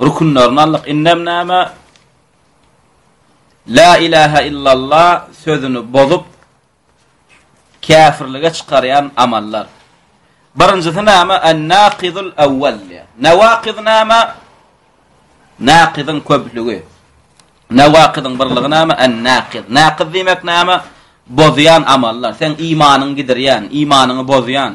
Rükünlerini aldyk. Indem näme? La ilaha illallah sözüni bozup käfirlige çykarýan amallar. Birinjisi näme? An-naqidul awwal. Nawaqid näme? Naqidiň köplügi. Nawakidiň birligi näme? An-naqid. Naqid diýmek näme? Bozýan amallar. Sen imanyňy gidirýän, imanyňy bozýan.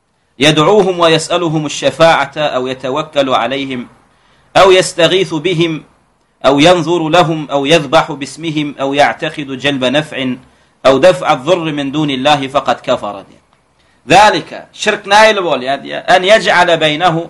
يَدْعُوهُمْ وَيَسْأَلُهُمُ الشَّفَاعَةَ أَوْ يَتَوَكَّلُ عَلَيْهِمْ أَوْ يَسْتَغِيثُ بِهِمْ أو ينظر لهم أو يذبح باسمهم أو يعتقد جلب نفع أو دفع الضر من دون الله فقد كفر ذلك شرك نايل بول أن يجعل بينه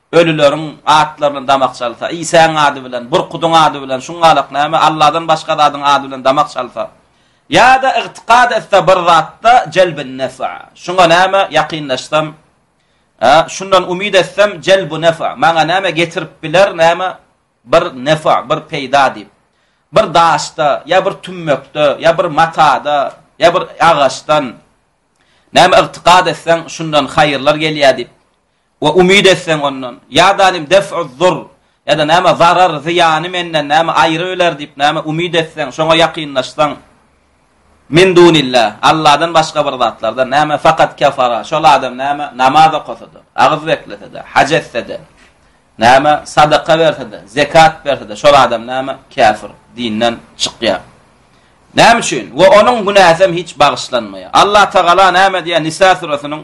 Ölüleriň atlaryny damak çalsa, Isäň ady bilen, burkudyň ady bilen, şuň galak näme, Alladan başga zadyň ady bilen damak çalsa, ýa-da ygtykad etse bir zatda, jelbin nef, şuňa näme, ýakynlaşsam, a, şundan umyt etsem, jelbu nef, maňa näme getirip biler, näme, bir nef, bir peýda diýip, bir daşda, ýa bir tümmekde, ýa bir matada, ýa bir agaçdan näme ygtykad etseň, şundan haýyrlar gelýär diýip, we umyt etseň ondan, ýa-da nim def-uz-zurr, ýa-da näme zarar, zyýany menden näme aýrybiler diýip näme umyt etseň, şoňa ýakynlaşsaň, min dunillah, Alladan başga bir zatlardan, näme fakat kefara, şol adam näme namaz okasa-da, agyz beklese-de, haj etse-de, näme sadaka berse-de, zekat berse-de, şol adam näme käfir, dinden çykýar. Näme üçin? We onuň günäsem hiç bagyşlanmaýar. Allah Tagala näme diýýär Nisa suresynyň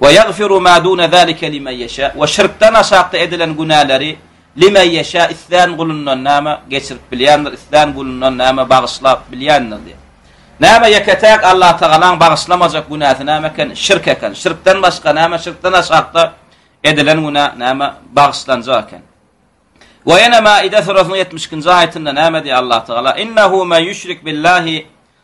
Ve yagfiru ma dune zalike limen yeşâ ve şirkden aşakda edilen günäleri limen yeşâ islän gulundan näme geçirip bilýändir, islän gulundan näme bagyşlap bilýändir diýip. Näme ýeke-täk Allatagalaň bagyşlamajak günäsi näme eken? Şirk eken. Şirkden başga näme şirkden aşakda edilen günä näme bagyşlanjak eken? Ve ýene Maide surasynyň ýetmiş ikinji aýatynda näme diýýär Allatagala? Innehu men yüşrik billahi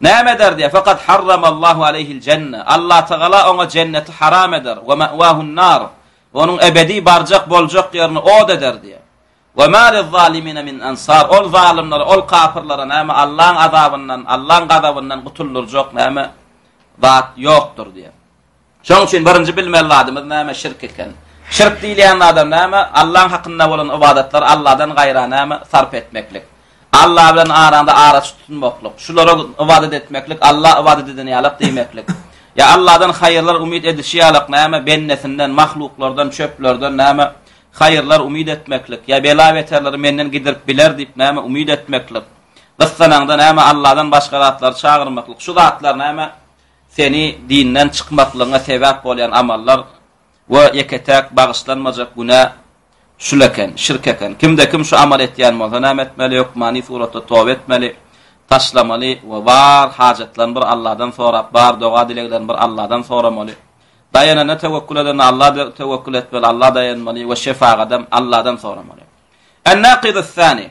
Näme eder diýýär, Fakat harramallahu aleýhil jenne, Allatagala oňa jenneti haram eder, we me'wahun nar, onuň ebedi barjak boljak ýerini ot eder diýýär. We ma lizzalimine min ansar, ol zalymlara, ol kapyrlara näme Allaň azabyndan, Allaň gazabyndan gutuldyrjak näme zat ýokdur diýýär. Şonuň üçin birinji bilmeli zadymyz näme şirk eken? Şirk diýilýän zadam näme? Allaň hakynda bolan ybadatlary Alladan gaýra näme sarp etmeklik. Alla bilen araňda araç tutunmaklyk. Şulara ybadat etmeklik Alla ybadat edeni ýalak diýmeklik. Ýa Alladan haýyrlar umyt edişi ýalak näme bendesinden, mahluklardan, çöplerden näme haýyrlar umyt etmeklik. Ýa bela-beterleri menden gidirip biler diýip näme umyt etmeklik. Gyssanaňda näme Alladan başga zatlary çagyrmaklyk. Şu zatlar näme? Seni dinden çykmaklygyňa sebäp bolýan amallar we ýeke-täk bagyşlanmajak günä şul eken, şirk eken. Kimde-kim şu amaly etýän bolsa näme etmeli? Hökmany suratda toba etmeli, taşlamaly we bar hajatlaryny bir Allahdan sorap, bar doga-dileglerini bir Allahdan soramaly. Daýananda, töwekgül edende Alla töwekgül etmeli, Alla daýanmaly we şefagadam Alladan soramaly. Än-Nakydy Sani.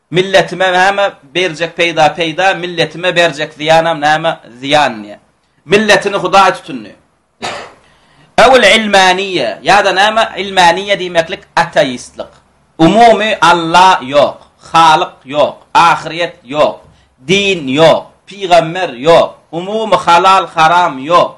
Milletime näme berjek peýda peýda, milletime berjek zyýanam näme zyýan diýýär. Milletini hudaý tutundy. Äwül ilmaniýe ýa-da näme ilmaniýe diýmeklik ateistlik. Umumy Alla ýok, halyk ýok, ahyryýet ýok, din ýok, pygamber ýok, umumy halal haram ýok.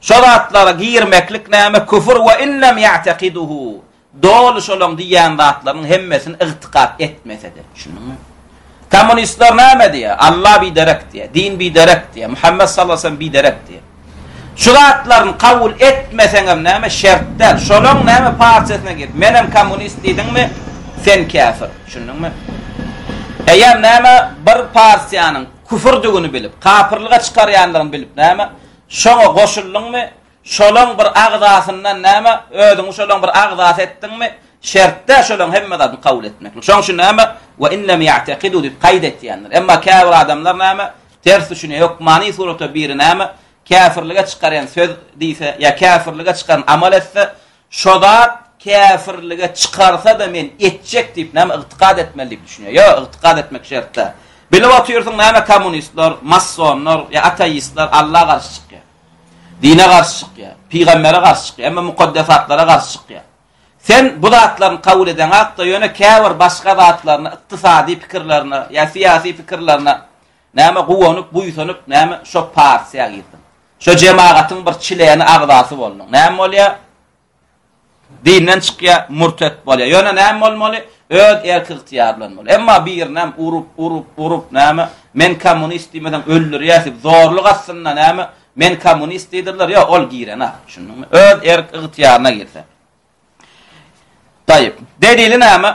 Şo zatlara girmeklik näme küfür we in lem ýa'tekiduhu doly şolaň diýýän zatlarynyň hemmesini ygtykat etmesede. Düşündiňmi? Kommunistler näme diýýär? Alla biderek diýýär, din biderek diýýär, Muhammet sallallahu aleyhi ve sellem biderek diýýär. Şu zatlaryny kabul etmeseňem näme şert däl. Şolaň näme partiýasyna gir. Menem kommunist diýdiňmi, sen käfir. Düşündiňmi? Eýýäm näme bir partiýanyň küfürdigini bilip, kapyrlyga çykarýandygyny bilip näme Şoňa goşuldyňmy? Şolaň bir agzasyndan näme, özüňi şolaň bir agzasy etdiňmi? Şert-dä şolaň hemme zadyny kabul etmeklik. Şoň üçin näme, Ve in lem ya'tekidu diýip kaýd etýändir. Emma käbir adamlar näme, ters düşünýär. Hökmany suratda biri näme, käfirlige çykarýan söz diýse, ýa käfirlige çykaran amal etse, Şo zat käfirlige çykarsa-da men etjek diýip näme ygtykad etmeli diýip düşünýär. Ýok, ygtykad etmek şert däl. Bilip otyrsyň näme kommunistler, massonlar, ýa ateistler Alla garşy çykýar. Dine garşy çykýar. Pygambere garşy çykýar. Hemme mukaddesatlara garşy çykýar. Sen bu zatlaryny kabul edeňakda ýöne käbir başga zatlaryny ykdysady pikirlerine ýa syýasy pikirlerine Näme guwanyp, buýsanyp, näme şo partiýa girdiň? Şo jemagatyň bir çileni, agzasy bolduň. Näme bolýa? Dinden çykýa, murtet bolýa. Ýöne näme bolmaly? Öz erki-ygtyýar bilen bol. Emma birinem urup, urup, urup, näme, men kommunist diýmeseň öldürýär diýip, zorluk astynda näme, men kommunist diýdirler, ýok, ol girene, düşündiňmi? Öz erk-ygtyýaryna girse. Taýyp. Delili näme?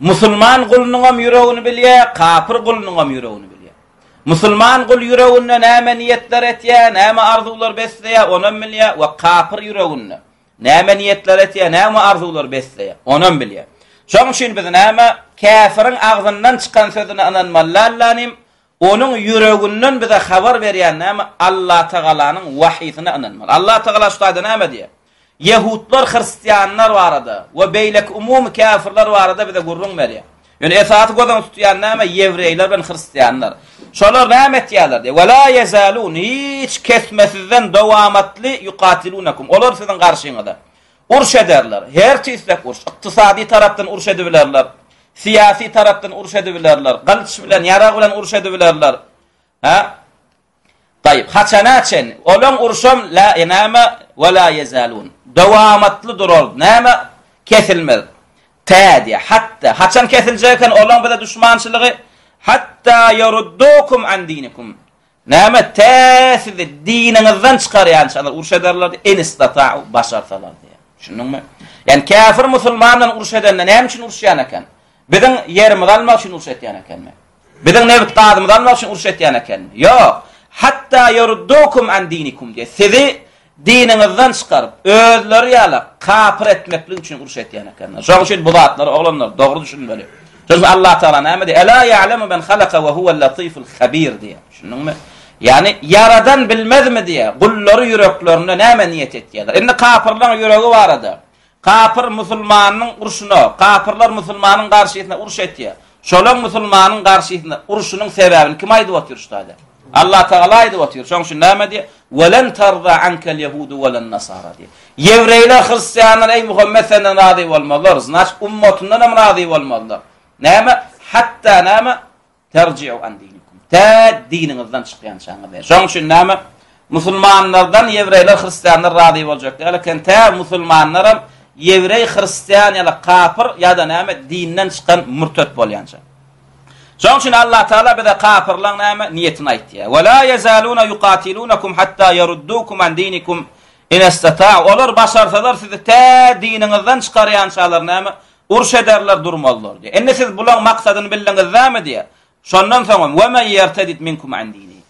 Musulman gulunyňam ýüregini bilýär, kapyr gulunyňam ýüregini bilýär. Musulman gul ýüreginde näme niýetler etýär, näme arzuwlar besleýär, onam bilýär we kapyr ýüreginde näme niýetler etýär, näme arzuwlar besleýär, onam bilýär. Şonuň üçin biz näme käfiriň agzyndan çykan sözüne ynanmaly däldilanym, Onuň ýüreginden bize habar berýän näme? Allatagalanyň wahysyna ynanmaly. Allatagala şu taýda näme diýýär? Ýehudlar, hristianlar barada we beýleki umumy käfirler barada bize gürrüň berýär. Ýöne esasy göz öňünde tutýan näme? Ýewreýler bilen hristianlar. Şolar näme etýärler diýýär? Wela ýezalun, hiç kesmesizden dowamatly ýukatilunakum, olar siziň garşyňyzda. Uruş ederler. Her tislek uruş. Ykdysady tarapdan uruş edibilerler. Syýasy tarapdan uruş edibilerler. Gylyç bilen, ýarag bilen uruş edibilerler. Ha? Taýyp, haçana çen? Olaň urşam la enama we la yezalun. Dowamatly durar. Näme? Kesilmez. Tädi, hatta haçan kesiljek eken olaň bize düşmançylygy? Hatta yurdukum an dinikum. Näme tä sizi diniňizden çykarýançalar uruş ederlerdi, in istatau, başarsalar diýýär. Düşündiňmi? Ýani käfir musulman bilen uruş edende näme üçin uruşýan eken? Biziň ýerimizi almak üçin uruş etýän ekenmi? Biziň nebit gazymyzy almak üçin uruş etýän ekenmi? Ýok. Hatda ýurdukum an dinikum diýýär. Sizi Diniňizden çykaryp, özleri ýaly kapyr etmeklik üçin uruş etýän ekenler. Şoň üçin bu zatlary oglanlar dogry düşünmeli. Şoň üçin Allah Taala näme diýýär? Ela ya'lemu men halaka we huwel latiful habir diýýär. Düşündiňmi? Ýani ýaradan bilmezmi diýýär. Gullary ýüreklerinde näme niýet etýärler. Indi kapyrlaryň ýüregi barada Kapyr musulmanyň urşuna, kapyrlar musulmanyň garşysyna uruş etýär. Şolaň musulmanyň garşysyna urşunyň sebäbini kim aýdyp otyr şu taýda? Allah Tagala aýdyp otyr. Şoň üçin näme diýýär? Welen tarza ankel ýehudu welen nasara diýýär. Ýewreýler, hristianlar eý Muhammet senden razy bolmazlar. Znaç ummatyndan hem razy bolmazlar. Näme? Hatda näme? Terji'u an dinikum. Tä diniňizden çykýançaňyz diýýär. Şonuň üçin näme? Musulmanlardan ýewreýler, hristianlar razy boljak däl eken. Tä musulmanlaram ýewreý, hristian ýa-da kapyr ýa-da näme dinden çykan mürtet bolýança. Şonuň üçin Allah Taala bize kapyrlaň näme niýetini aýtýar. Wa la yazaluna yuqatilunakum hatta yaruddukum an dinikum in istata. Olar başarsalar sizi tä diniňizden çykarýançalar näme Uruş ederler durmazlar diýýär. Indi siz bulaň maksadyny bildiňizdämi diýýär. Şondan soňam we men ýertedit minkum an dini.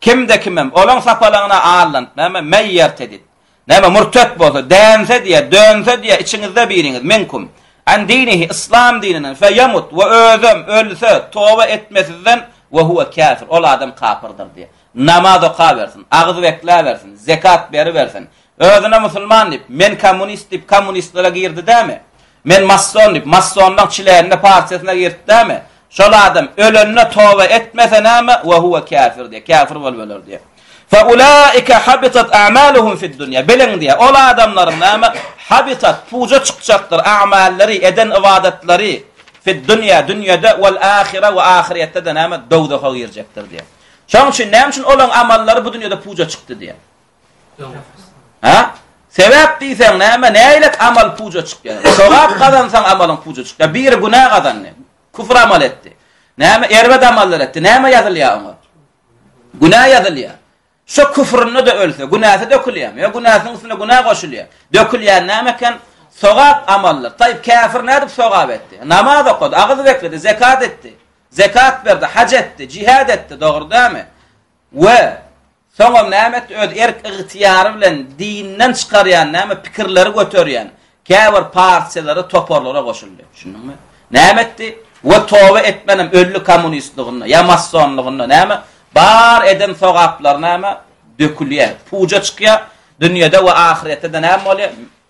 Kimde kimem olaň sapalaňyna aldan, näme men ýertedit. Näme murtet bolsa, dänse diýýär, dönse diýýär içiňizde biriňiz minkum an dinihi islam dininden fe ýamut we özem ölse toba etmesizden we huwa käfir ol adam kapyrdyr diýýär. Namaz okabersin, agyz bekläbersin, zekat beribersin, Özüne musulman diýip, men kommunist diýip, kommunistlere girdi dämi? Men masson diýip, massonlaň çilänine, partiýasyna girdi dämi? Şol adam ölende toba etmese näme, we huwa käfir diýýär, käfir bolup öler diýýär. Fe ulaika habitat a'maluhum fid dunýa. Biliň diýýär, ol adamlaryň näme? Habitat, puja çykjakdyr a'mallary, eden ybadatlary, fid dunýa, dünýede, wal ahira we ahyretde-de näme? Dowzaha girjekdir diýýär. Şonuň üçin näme üçin olaryň amallary bu dünýede puja çykdy diýýär. Ha? Sebäp diýseň näme? Nälet amal puja çykýar? Sogap gazansaň amalyň puja çykýar. Biri günä gazandy. Küfr amal etdi. Näme erbet amallar etdi? Näme ýazylýar oňa? Günä ýazylýar. Şu küfründe de ölse, günäsi dökülýär. Ýa günäsiň üstüne günä goşulýar. Dökülýän näme eken? Sogap amallar. Taýp käfir nädip sogap etdi? Namaz okady, agyz bekledi, zekat etdi. Zekat berdi, hac etdi, jihad etdi, dogry dämi? We Soňam näme etdi, öz erk-ygtyýary bilen dinden çykarýan näme pikirleri göterýän käbir partiýalara, toparlara goşuldy. Düşündiňmi? Näme etdi? We toba etmenem ölli kommunistliginde, ýa massonlygynda näme, bar eden sogaplary näme, dökülýär, puja çykýar, dünýede we ahyretde-de näme bolýar,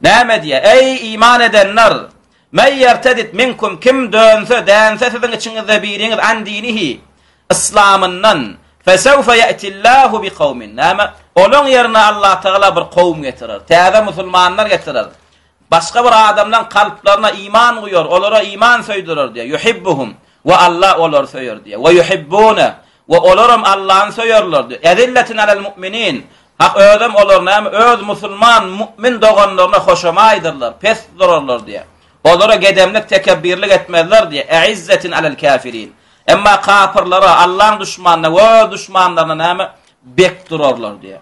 Näme diýýär? Eý, iman edenler! Men ýertedit minkum, kim dönse, dänse siziň içiňizde biriňiz an dinihi, yslamyndan, fesewfe ýe'tillahu biqawmin, näme, onuň ýerine Allatagala bir kowum getirer, täze musulmanlar getirer, başga bir adamlaryň kalplaryna iman guýar, olara iman söýdürer diýýär, ýuhibbuhum, we Alla olary söýer diýýär. We yuhibbune we olaram Allany söýerler diýýär. Ezilletin alel mu'minin Hak özem olar näme öz musulman mu'min doganlaryna hoşamaýdyrlar, pes durarlar diýýär. Olara gedemlik, tekebirlik etmezler diýýär. E'izzetin alel kafirin Emma kapyrlara, Allaň duşmanyna we öz duşmanlaryna näme bek durarlar diýýär.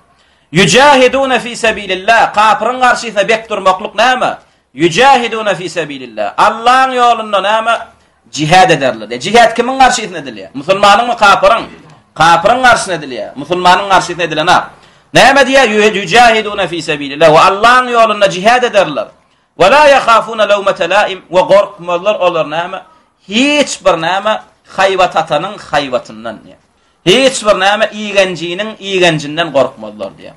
Yujahidune fi sebilillah Kapyryň garşysyna bek durmaklyk näme? Ýüjähidune fi sebilillah. Allaň ýolunda näme? Jihad ederler. Diýär. Jihad kimiň garşysyna edilýär? Musulmanyňmy, kapyryň? Kapyryň garşysyna edilýär. Musulmanyň garşysyna edilenok. Näme diýär? Ýüjähidune fi sebilillah. We Allaň ýolunda jihad ederler. We la yahafuna lawmata laim. We gorkmazlar olar näme? Hiç bir näme? Haýbat atanyň haýbatyndan diýär. Hiç bir näme? Igenjiniň igenjinden gorkmazlar diýär.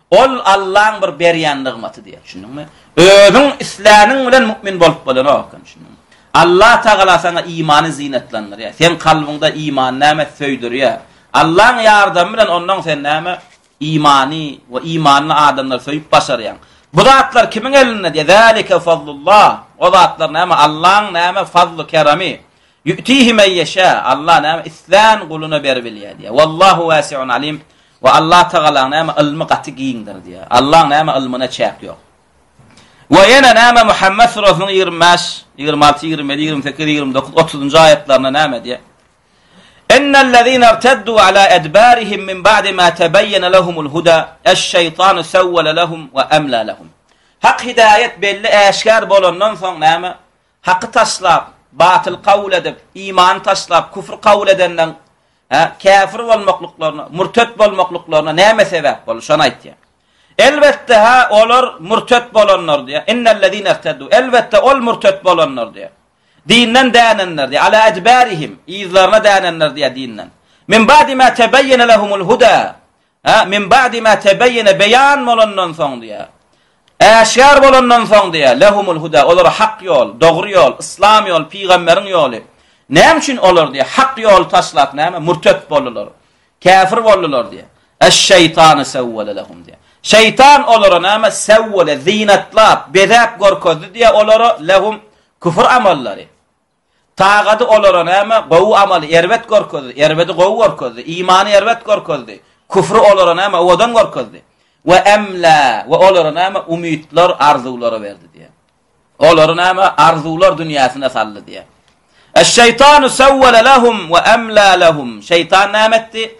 Ol Allaň bir berýän nygmaty diýýär, düşündiňmi? Özüň isläniň bilen mu'min bolup bolanok ekeni, düşündiňmi? Allah Tagala saňa imany zinetlendirýär. Seň kalbyňda iman näme söýdürýär. Allaň ýardamy bilen onnoň sen näme? Imany we imanly adamlary söýüp başarýaň. Bu zatlar kimiň elinde diýýär? Zalika fazlullah. O zatlar näme? Allaň näme fazly keremi. Yu'tihi men ýeşâ. Allah näme islän guluna beribilýär diýýär. Wallahu wasi'un alim. We Allah Tagalaň näme ylmy gaty giňdir diýýär. Allaň näme ylmyna çäk ýok. We ýene näme Muhammet surasynyň ýigrimi bäş, ýigrimi alty, ýigrimi ýedi, ýigrimi sekiz, ýigrimi dokuz, otuzynjy aýatlarynda näme diýýär? Innellezine irteddu ala edbarihim min ba'di ma tebeyyene lehumul huda eş-şeytanu sevvele lehum ve emla lehum. Hak hidayet belli äşgär bolandan soň näme? Haky taşlap, batyly kabul edip, imany taşlap, küfri kabul edenden, hä, käfir bolmaklyklaryna, murtet bolmaklyklaryna näme sebäp boldy? Şony aýtýar. Elbetde, hä, olar murtet bolanlar diýýär. Innellezine irteddu. Elbetde, ol murtet bolanlar diýýär. Dinden dänenler diýýär. Ala edbarihim. Yzlaryna dänenler diýýär dinden. Min ba'di ma tebeyyene lehumul huda. Hä, min ba'di ma tebeýene beýan bolandan soň diýýär. Äşgär bolandan soň diýýär, lehumul huda, olara hak ýol, dogry ýol, yslam ýoly, pygamberiň ýoly. Näme üçin olar diýýär, hak ýoly taşlap näme, mürtet boldular, käfir boldular diýýär. Eş-şeýtanu sewwele lehum diýýär. Şeýtan olara näme, sewwele, zynatlap, bezäp görkezdi diýýär olara, lehum, küfür amallary. Tagady olara näme? Gowy amaly erbet görkezdi, erbedi gowy görkezdi, imany erbet görkezdi, küfri olara näme? Owadan görkezdi. We emlä, we olara näme? Umytlar, arzuwlary berdi diýe. Olary näme? Arzuwlar dünýäsine saldy diýe. Eş-şeýtanu sawwala lahum we emlä lahum. Şeýtan näme etdi?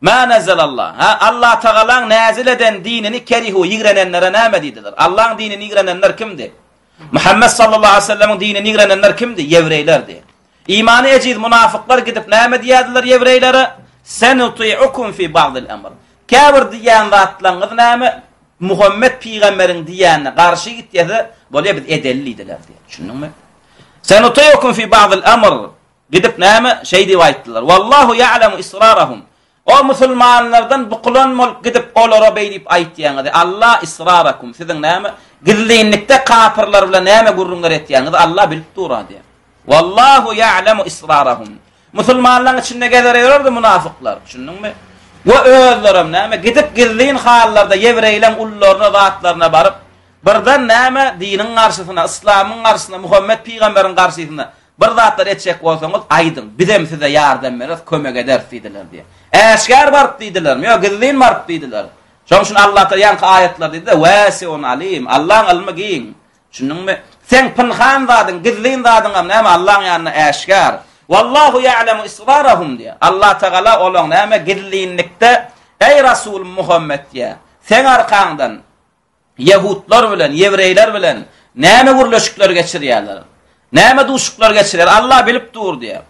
Mä nezelallah, hä, Allatagalaň näzil eden dinini kerihu, ýigrenenlere näme diýdiler? Allaň dinini ýigrenenler kimdi? Muhammet sallallahu aleýhi we sellemiň dinini ýigrenenler kimdi? Ýewreýlerdi. Imany ejiz munafyklar gidip näme diýýärdiler ýewreýlere? Senuti'ukum fi ba'dil amr. Käbir diýýän zatlaryňyz näme? Muhammet pygamberiň diýýänine garşy gitýäse, bolýa biz edeli diýdiler diýip. Düşündiňmi? Senuti'ukum fi ba'dil amr. Gidip näme, şeý diýip aýtdylar. Wallahu ýa'lemu israrahum. O musulmanlardan bukulan bolup gidip olara beý diýip aýtýaňyzy. Alla israrakum, siziň näme, gizlinlikde kapyrlar bilen näme gürrüňler etýäňizi Alla bilip dur-a diýýär. Wallahu ýa'lemu israrahum. Musulmanlaryň içinde gezer ýörerdi munafyklar, düşündiňmi? We özlerem näme, gidip gizlin hallarda ýewreýleň ullaryna, zatlaryna baryp, birden näme, diniň garşysyna, yslamyň garşysyna, Muhammet pygamberiň garşysyna Bir zatlar etjek bolsaňyz, aýdyň, bizem size ýardam bereris, kömek ederis diýdiler diýýär. Äşgär baryp diýdilermi, ýa gizlin baryp diýdiler. Şonuň üçin Allatagala ýaňky aýatlar diýdi-de, Wäsiun alim, Allaň ylmy giň. Düşündiňmi? Seň pynhan zadyň, gizlin zadyňam näme, Allaň ýanynda äşgär. Wallahu ýa'lemu israrahum diýýär. Allatagala olaň näme gizlinlikde, Eý Rasulym Muhammet diýýär, seň arkaňdan ýehudlar bilen, ýewreýler bilen näme gürleşikler geçirýärler? Näme duşuklar geçirýär? Allah bilip dur diýýär.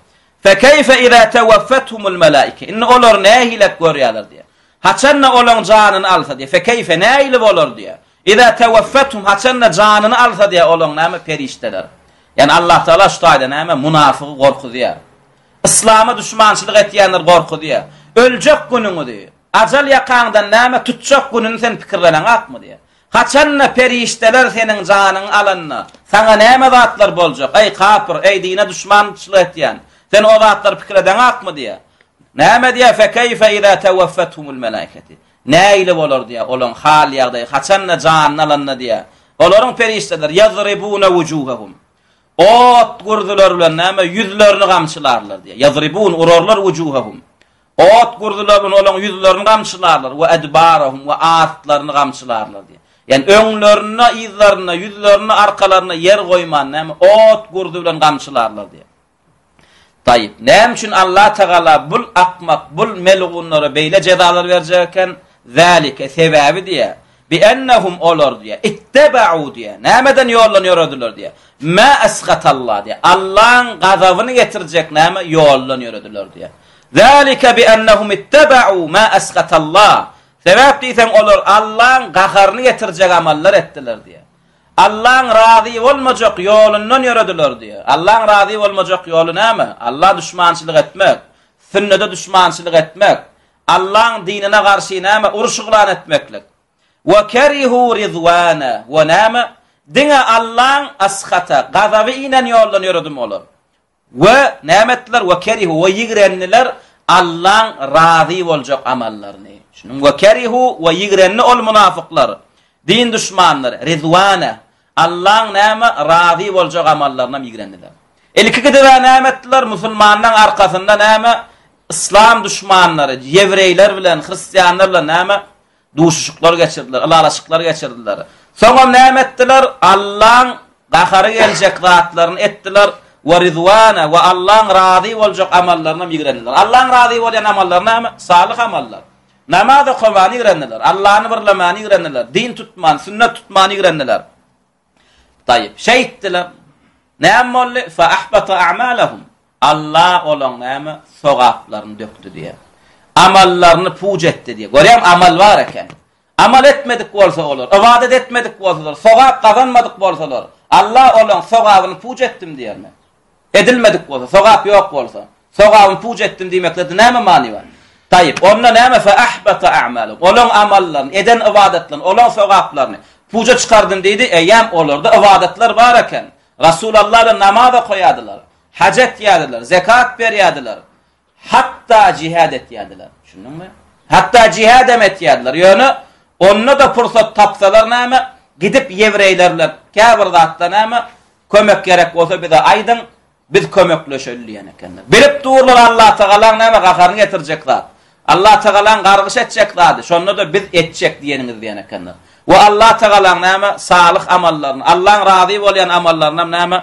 Fekeýfe iza tewaffethumul melaike. Indi olar nähilek görýärler diýýär. Haçanda olaň janyny alsa diýýär. Fekeýfe nähili bolar diýýär. Iza tewaffethum haçanda janyny alsa diýýär olaň näme perişdeler. Ýani Allah Taala şu taýda näme munafygy gorkuzýar. Yslama düşmançylyk etýänleri gorkuzýar. Öljek günüňizi, Ajal ýakaňdan näme tutjak gününi sen pikirleneňakmy? diýýär. Haçan-da perişdeler seniň janyňy alanda, saňa näme zatlar boljak? Eý, kapyr, eý, dine duşmançylyk etýän, sen o zatlary pikir edeňakmy? diýýär. Näme diýýär? Fekeýfe iza taweffethumul melaiketu. Nähili bolar diýýär, olaryň hal-ýagdaýy, haçan-da janyny alanda diýýär, olaryň perişdeler, ýazribuna wujuhahum. Ot gürzüleri bilen näme, ýüzlerini gamçylarlar diýýär. Ýazribun, urarlar wujuhahum. Ot gurzular ony olaň ýüzlerini gamçylarlar, we edbarahum, we artlaryny gamçylarlar diýýär. Ýagny öňlerinde, yzlarynda, ýüzlerinde, arkalarynda ýer goýman, näme, ot gurzy bilen gamçylarlar diýýär. Taýyp, näme üçin Allah Tagala bul akmak, bul melgunlara beýle jezalar berjek eken? Zalike, sebäbi diýýär, Bi ennehum olar diýýär, ittebauu diýýär, nämeden ýoldan ýörediler diýýär, mä esgatallah diýýär, Allaň gazabyny getirjek näme ýoldan ýörediler diýýär. Zalike bi ennehum ittebauu mä esgatallah, sebäp diýseň olar Allaň gaharyny getirjek amallar etdiler diýýär. Allaň razy bolmajak ýolundan ýörediler diýýär. Allaň razy bolmajak ýoly näme? Alla duşmançylyk etmek, sünnede duşmançylyk etmek, Allaň dinine garşy näme uruş yglan etmeklik. Wa karihu ridwana wa näme diňe Allaň ashata gazaby inen ýoldan ýöredim olar. We näme etdiler wa karihu we ýigrendiler Allaň razy boljak amallaryny. Şunuň we karihu we ýigrendi ol munafyklar, din duşmanlary ridwana Allaň näme razy boljak amallaryna migrendiler. Ilki gidibä näme etdiler, musulmanlaň arkasynda näme yslam duşmanlary, ýewreýler bilen, hristianlar bilen näme duşuşyklar geçirdiler, ylalaşyklar geçirdiler. Soňam näme etdiler, Allaň gahary geljek zatlaryny etdiler, we rizwana we Allaň razy boljak amallaryna migrendiler. Allaň razy bolýan amallar näme? Salyh amallar. Namaz okamany ýigrendiler, Allany birlemani ýigrendiler, din tutman, sünnet tutmany ýigrendiler. Taýyp, şeýtdiler. Näme boldy? Fa ahbata a'malahum. Alla olaň näme sogaplaryny dökdi diýýär. Amallaryny puj etdi diýýär. Görýäň, amal bar eken. Amal etmedik bolsa olar, ybadat etmedik bolsalar, sogap gazanmadyk bolsalar, Alla olaň sogabyny puj etdim diýermi? Edilmedik bolsa, sogap ýok bolsa, sogabyny puç etdim diýmeklerde näme many bar? Taýyp, onda näme fe ahbata a'malahum? Olaň amallaryny, eden ybadatlaryny, olaň sogaplaryny puja çykardym diýdi, eýýäm olarda ybadatlar bar eken. Rasul Alla bilen namaz okaýardylar, haj etýärdiler, zekat berýärdiler. Hatda jihad etýärdiler. Düşündiňmi? Hatda jihad hem etýärdiler. Ýöne onda-da pursat tapsalar näme, gidip ýewreýler bilen käbir zatda näme, kömek gerek bolsa bize aýdyň, biz kömekleşeli diýen ekenler. Bilip durlar Allatagalaň näme gaharyny getirjek zat. Allatagalaň gargyş etjek zady, şonda-da biz etjek diýeniňiz diýen ekenler. We Allatagalaň näme salyh amallaryny, Allaň razy bolýan amallaryny hem näme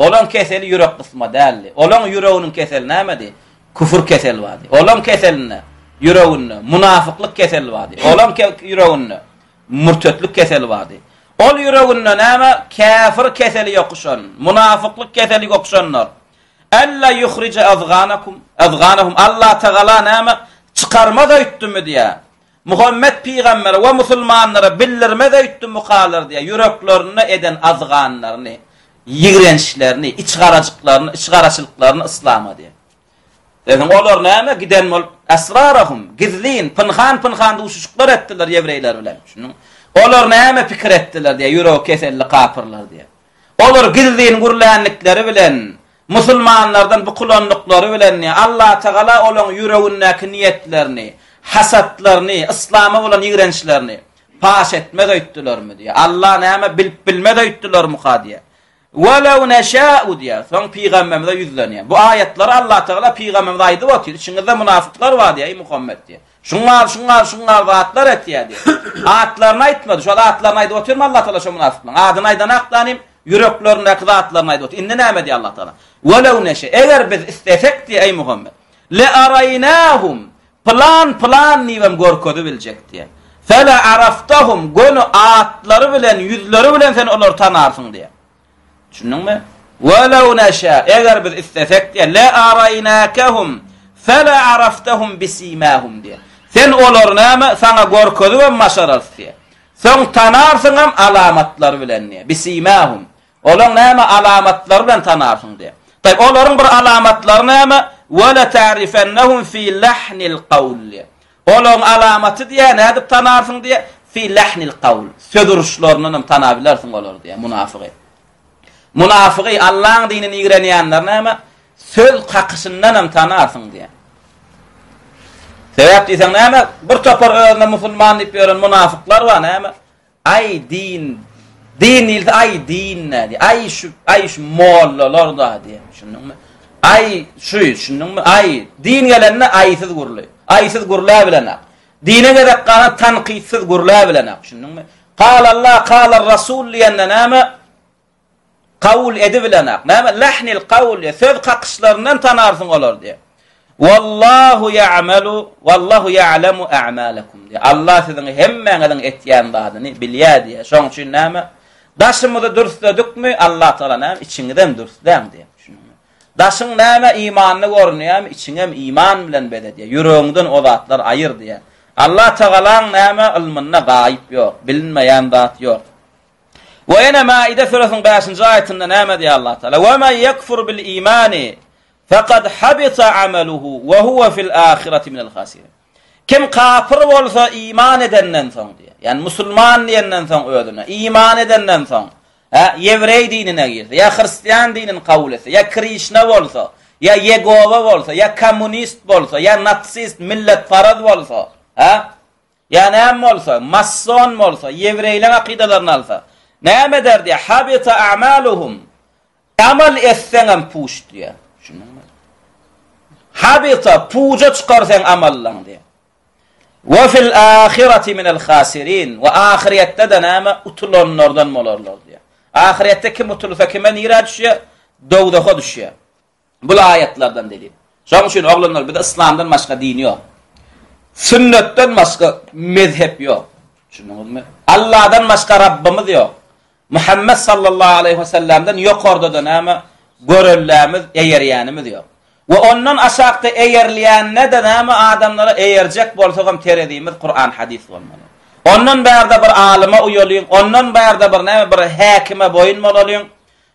Olaň keseli ýürek gysma däldi. Olaň ýüreginiň keseli nämedi? Küfür keseli bardy. Olaň keselinde, ýüreginde munafyklyk keseli bardy. Olaň ýüreginde mürtetlik keseli bardy. Ol ýüreginde näme? Käfir keseli ýokuşan, munafyklyk keseli gokuşandyr. Alla ýuhrije azganakum, azganahum, Alla Tagala näme? Çykarmaz öýtdümi diýýär. Muhammet pygambere we musulmanlara bildirmez öýtdi mukalar diýýär, ýüreklerinde eden azganlaryny, ýigrençlerini, içgarajyklaryny, içgaraçylyklaryny yslama diýýär. Deseň olar näme giden bolup, esrarahum, gizlin, pynhan-pynhan duşuşyklar etdiler ýewreýler bilen. Şunuň Olar näme pikir etdiler diýýär, ýüregi keselli kapyrlar diýýär. Olar gizlin gürländikleri bilen, Musulmanlardan bukulandyklary bilen Allatagala olaň ýüregindäki niýetlerini, hasatlaryny, yslama bolan ýigrençlerini paş etmez öýtdülermi? diýýär. Alla näme, bilip bilmez öýtdülermika? diýýär. Welew neşä'u diýýär. Soň pygamberimize ýüzlenýär. Bu aýatlary Allatagala pygamberimize aýdyp otyr. Içiňizde mynafyklar bar diýýär, eý Muhammet diýýär. Şuňňar, şuňňar, şuňňar zatlar etýär diýip, atlaryny aýtmady. Şol atlaryny aýdyp otyrmy Allatagala şo mynasyplaryň? Adyny aýdanakda hanym, ýüreklerindäki zatlaryny aýdyp otyr. Indi näme diýýär Allatagala? Welew neşe, eger biz islesek diýýär, eý Muhammet. Learaýnahum, pylan, pylan diýibem görkezibiljek diýýär. Felearaftahum, göni atlary bilen, ýüzleri bilen sen olary tanarsyň diýýär. Düşündiňmi? Welew neşâ, eger biz islesek diýýär, le araýnâkehum fele araftehum bisimâhum diýýär. Sen olary näme, saňa görkezibem başararys diýýär. Soň tanarsyňam alamatlary bilen diýýär. Bisimâhum. Olaň näme alamatlary bilen tanarsyň diýýär. Taýyp, olaryň bir alamatlary näme? Wele ta'rifennehum fî lahnil kavl diýýär. Olaň alamaty diýýär, nädip tanarsyň diýýär, Fi lehnil kavl, söz uruşlaryndan hem tanabilersiň olary diýýär, munafygy. Munafygy, Allaň dinini ýigrenýänler näme, söz kakyşyndan hem tanarsyň diýýär. Sebäp diýseň näme, bir topar özüne musulman diýip ýören munafyklar bar, näme, Aý din, din diýilse aý din nädi? Aý şu, aý şu mollalar da diýen, düşündiňmi? Aý şu, düşündiňmi? Aý din gelende aýsyz gurly. Aýsyz gurla bilenak. Dine gezek galan tankytsyz gurla bilenak, düşündiňmi? Qala Allah, qala Rasul diýende näme? Kabul edibilenak. Näme? Lahnil kawl diýýär. Söz kakyşlaryndan tanarsyň olary diýýär. Wallahu ya'malu wallahu ya'lamu a'malakum diýýär. Allah siziň hemmäňiziň etýän zadyny bilýär diýýär. Şonuň üçin näme? Daşymyzy dürsledikmi? Allah Taala näme? Içiňizem dürsläň diýýär. Daşyň näme? Imanly görünýärmi? Içiňem iman bilen bede diýýär. Ýüregiňden o zatlar aýyr diýýär. Allah Tagalaň näme? Ylmynda gaýyp ýok. Bilinmeýän zat ýok. We ene Maide süresiniň bäşinji aýatynda näme diýýär Allah Taala? We men ýekfur bil imani fekad habita amaluhu we huwa fil ahireti minel hasirin. Kim kapyr bolsa iman edenden soň diýýär. Ýani musulman diýenden soň özüne iman edenden soň Ha, ýewreý dinine girse, ýa hristian dinini kabul etse, ýa krişna bolsa, ýa ýegowa bolsa, ýa kommunist bolsa, ýa natsist, milletparaz bolsa, ha? Ýa näme bolsa, masson bolsa, ýewreýleň akydalaryny alsa, näme eder diýýär, Habita a'maluhum, Amal etseňem puç diýýär. Düşündiňmi? Habita, puja çykar seň amallaň diýýär. Wa fil ahireti minel hasirin, we ahyrýetde-de näme, utulanlardan bolarlar diýýär. Ahyrýetde kim utulsa, kime nirä düşýär? Dowzaha düşýär. Bul aýatlardan delil. Şoň üçin oglanlar bizde yslamdan başga din ýok. Sünnetden başga mezhep ýok. Düşündiňizmi? Allahdan başga Rabbimiz ýok. Muhammed sallallahu aleyhi ve sellemden ýokarda da näme görenlämiz, eýerýänimiz ýok. Ve ondan aşakda eýerlýände de näme adamlara eýerjek bolsagam terezimiz Kur'an hadis bolmaly. Ondan bärde bir alyma uýalyň, ondan bärde bir näme bir häkime boýun bolalyň.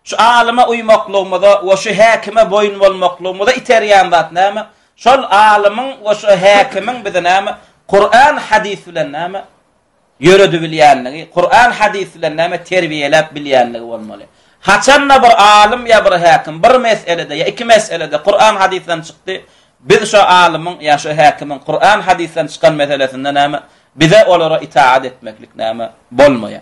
Şu alyma uýmaklygymyza we şu häkime boýun bolmaklygymyza iterýän zat näme? Şol alymyň we şu häkimiň bizi näme? Kuran, hadys bilen näme? Ýöredibilýänligi, Kuran, hadys bilen näme? Terbiýeläp bilýänligi bolmaly. Haçan-da bir alym ýa bir häkim bir meselede ýa iki meselede Kuran, hadysdan çykdy, biz şu alymyň ýa şu häkimiň Kuran, hadysdan çykan meselesinde näme? Bize olara itaat etmeklik näme? Bolmaýar.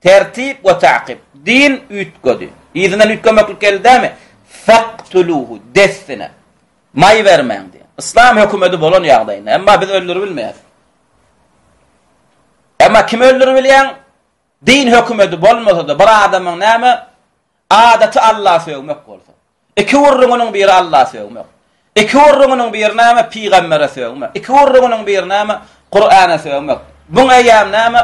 Tertip we ta'kyp. Din üýtgedi. Yzyndan üýtgemeklik geldi dämi? Faqtuluhu, dessine. Maý bermäň diýen. Yslam hökümedi bolan ýagdaýynda. Emma biz öldüribilmeýäs. Emma kimi öldüribilýäň? Din hökümedi bolmasa-da bir adamyň näme? Adaty Alla sögmek bolsa. Iki gürrüňiniň biri Alla sögmek. Iki gürrüňiniň biri näme pygambere sögmek. Iki gürrüňiniň biri näme Kur'ana sögmek. Buň eýýäm näme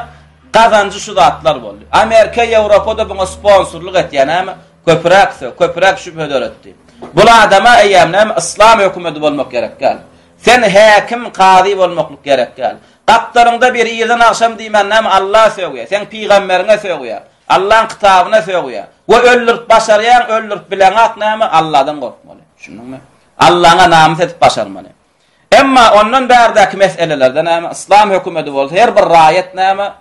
gazanjy şu zatlar boldy. Amerika Ýewropada buňa sponsorlyk etýär näme köpüräk sög, köpüräk şübhe döret diýip. Bul adama eýýäm näme yslam hökümedi bolmak gerek däl. Sen häkim, kazy bolmaklyk gerek däl. Gapdalyňda biri irden agşam diýmän näme Alla sögýär. Seň pygamberiňe sögýär. Allaň kitabyna sögýä we öldürip başarýaň öldürip bileňak näme Alladan gorkmaly düşündiňmi Allaňa namys edip başarmaly emma ondan bärdäki meselelerde näme yslam hökümeti bolsa her bir raýat näme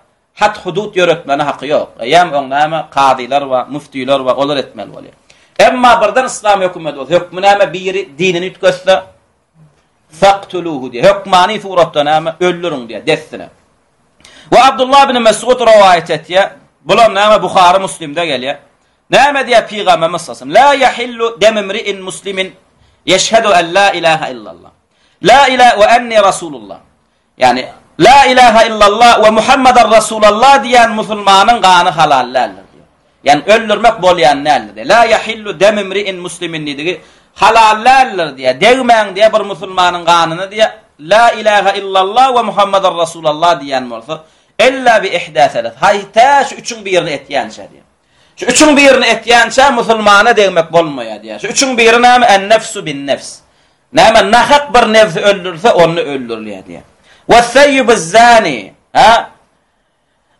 hat hudut ýöretmäne haky ýok eýem oň näme kazylar we müftiler we olar etmeli bolýar emma birden yslam hökümeti bolsa hökmi näme biri dinini üýtgetse Faktuluhu diýýär. Hökmany suratda näme? Öldüriň diýýär, dessine. We Abdullah ibn Mesud rowaýat etýär. Bular näme? Buhary, Muslimde gelýär. Näme diýýär Pygamberimiz sallallahu aleyhi ve sellem? La yahillu demu imri'in muslimin yeşhedu en la ilaha illallah. La ilaha ve enni rasulullah. Ýagny, La ilaha illallah we Muhammadar Rasulallah diýýän musulmanyň gany halal däldir diýýär. Ýagny, öldürmek bolýan däldir diýýär. La ýahillu demu imri'in muslimin diýdigi halal däldir diýýär. Degmäň diýýär bir musulmanyň ganyna diýýär. La ilaha illallah we Muhammadar Rasulallah diýýän bolsa, illa bi ihda seles. Haý, tä şu üçüň birini etýänçä diýýär. Şu üçüň birini etýänçä musulmana degmek bolmaýar diýýär. Şu üçüň biri näme? En-nefsu bin-nefs. Näme nahak bir nebsi öldürse onda öldürilýär diýýär. Wes-seýyibiz-zani, ha?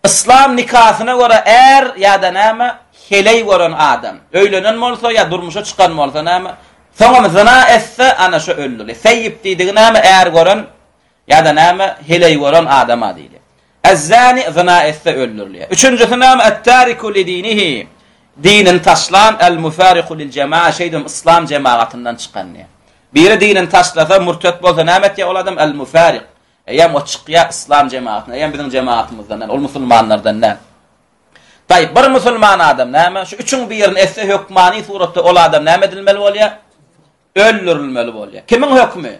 Yslam nikasyna görä är ýa-da näme heleý gören adam, öýlenen bolsa ýa durmuşa çykan bolsa näme, soňam zyna etse ana şo öldürilýär. Seýyip diýdigi näme är gören ýa-da näme heleý gören adama diýilýär. Ez-zani, zyna etse öldürilýär. Üçünjisi näme? Et-tariku li dinihi, dinini taşlan, el-mufariku lil-jemaa, şeýdibem yslam jemagatyndan çykan diýýär. Biri dinini taşlasa, murtet bolsa näme etýär ol adam? El-mufarik. Eýýäm o çykýar yslam jemagatyndan, eýýäm biziň jemagatymyzdan däl, ol musulmanlardan däl. Taýyp, bir musulman adam näme? Şu üçüň birini etse, hökmany suratda ol adam näme edilmeli bolýar? Öldürilmeli bolýar. Kimiň hökümi?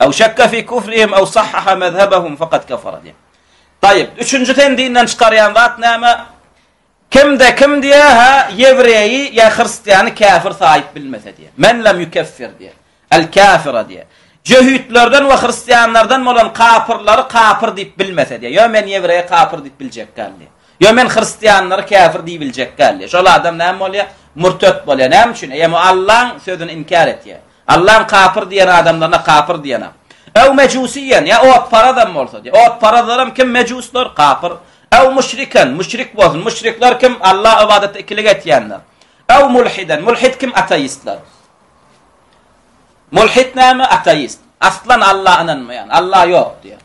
Ew şekka fi kufrihim ew sahhaha mezhebahum fakat kefara diýen. Tayyip, üçünji sen dinden çykarýan zat näme? Kimde kim diýe ha ýewreýi ýa hristiýany käfir saýyp bilmese diýe. Men lem ýükeffir diýe. El käfira diýe. Jöhütlerden we hristiýanlardan bolan kapyrlary kapyr diýip bilmese diýe. Ýa men ýewreýe kapyr diýip biljek däldi. Ýa men hristiýanlary käfir diýip biljek däldi. Şol adam näme bolýa? Murtet bolýa. Näme üçin? Ýa mu Allaň sözüni inkär etýä. Allaň kapyr diýen adamlaryna kapyr diýen-ä. Ew mejusiyyen, ýa otparazam bolsa diýýär. Otparazlaram kim? Mejuslar, kapyr. Ew müşriken, müşrik bolsun. Müşrikler kim? Alla ybadatda ikilik etýänler. Ew mulhiden, mulhid kim? Ateistler. Mulhid näme? Ateist. Aslan Alla ynanmaýan, Alla ýok diýýär.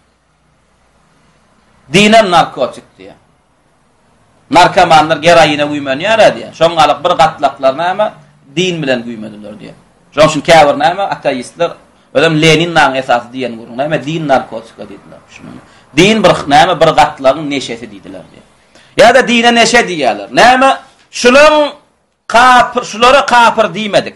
Diýilem narkotik diýýär. Narkomanlar geroine güýmenýär-ä diýýär. Şoň galyk bir gatlaklar näme, din bilen güýmediler diýýär. Şoň üçin käbir näme ateistler özem Lenin naň esasy diýen gürrüň näme din narkotika diýdiler. Şunuň. Din bir näme bir gatlagyň neşesi diýdiler diýýär. Ýa-da dine neşe diýýärler. Näme? Şunuň kafir, şulara kafir diýmedik.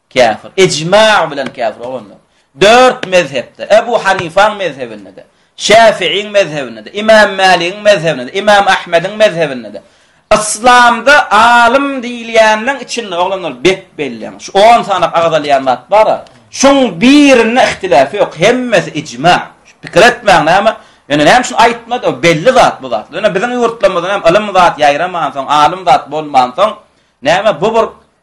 Käfir. Ijma bilen käfir bolanlar. Dört mezhepde, Ebu Hanifaň mezhebinde-de, Şäfiiň mezhebinde-de, Imam Mäligiň mezhebinde-de, Imam Ahmediň mezhebinde-de. Yslamda alym diýilýänleň içinde, oglanlar, bek belleň, şu on sany agzalýan zat bar-a, şuň birinde ihtilaf ýok, hemmesi ijma. Pikir etmäň, näme, ýöne näme üçin aýtmady, o belli zat bu zatlar. Ýöne biziň ýurtlarymyzda näme, ylym zat ýaýramansoň, alym zat bolmansoň, näme, bu bir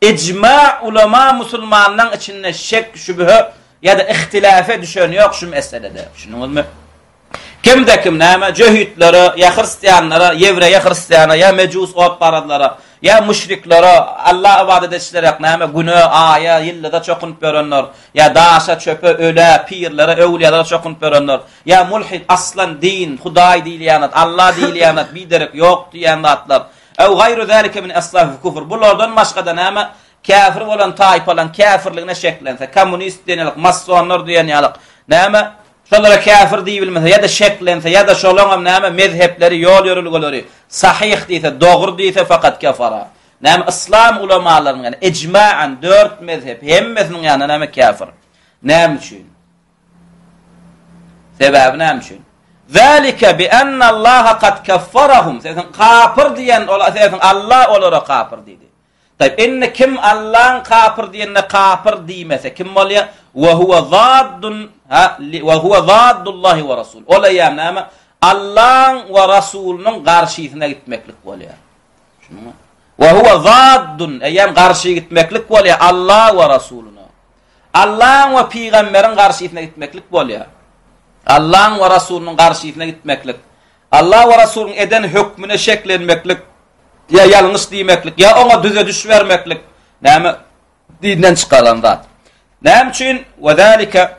Ijma ulema musulmanlaň içinde şek şübhe ýada ihtilafe düşen ýok şu meselede düşündiňizmi? Kimde kim näme jöhütlere ýa hristianlara ýewreýe hristiana ýa mejus otparazlara ýa müşriklere Alla ybadat etişlerek näme güne aýa ýyllyza çokunyp ýörenler ýa daşa çöpe öle pirlere öwlýalara çokunyp ýörenler ýa mulhid aslan din hudaý diýilýän Alla diýilýän biderek ýok diýýän zatlar Ew gaýru zälike min eslâfil küfr, bulardan başga-da näme, käfir bolan taýpalaryň käfirligine şeklense, kommunist diýenilik, massonlar diýenilik, näme, şolara käfir diýilmese ýa-da şeklense ýa-da şolaňam, näme, mezhepleri, ýol-ýörelgeleri sahyh diýse, dogry diýse, fakat kefara. Näme, yslam ulamalarynyň, ýagny, ejmaen, dört mezhep, hemmesiniň ýanynda, näme, käfir. Näme üçin? Sebäbi näme üçin? Zalika bi anna Allaha qad kaffarahum. Sesiň kapyr diýen ola sesiň Allah olara kapyr diýdi. Taýyp indi kim Allaň kapyr diýende kapyr diýmese kim bolýar? Wa huwa zaddun ha wa huwa zaddullahi wa rasul. Ola ýa näme? Allaň we Rasulynyň garşysyna gitmeklik bolýar. Şunuňmy? Wa huwa zaddun eýem garşy gitmeklik bolýar Allah we Rasulyna. Allaň we pygamberiň garşysyna gitmeklik bolýar. Allaň we Rasulynyň garşysyna gitmeklik, Allah we Rasulynyň eden hökmüne şeklenmeklik ýa ýalňyş diýmeklik ýa oňa düzediş bermeklik, näme, dinden çykaran zat. Näme üçin? Wezalika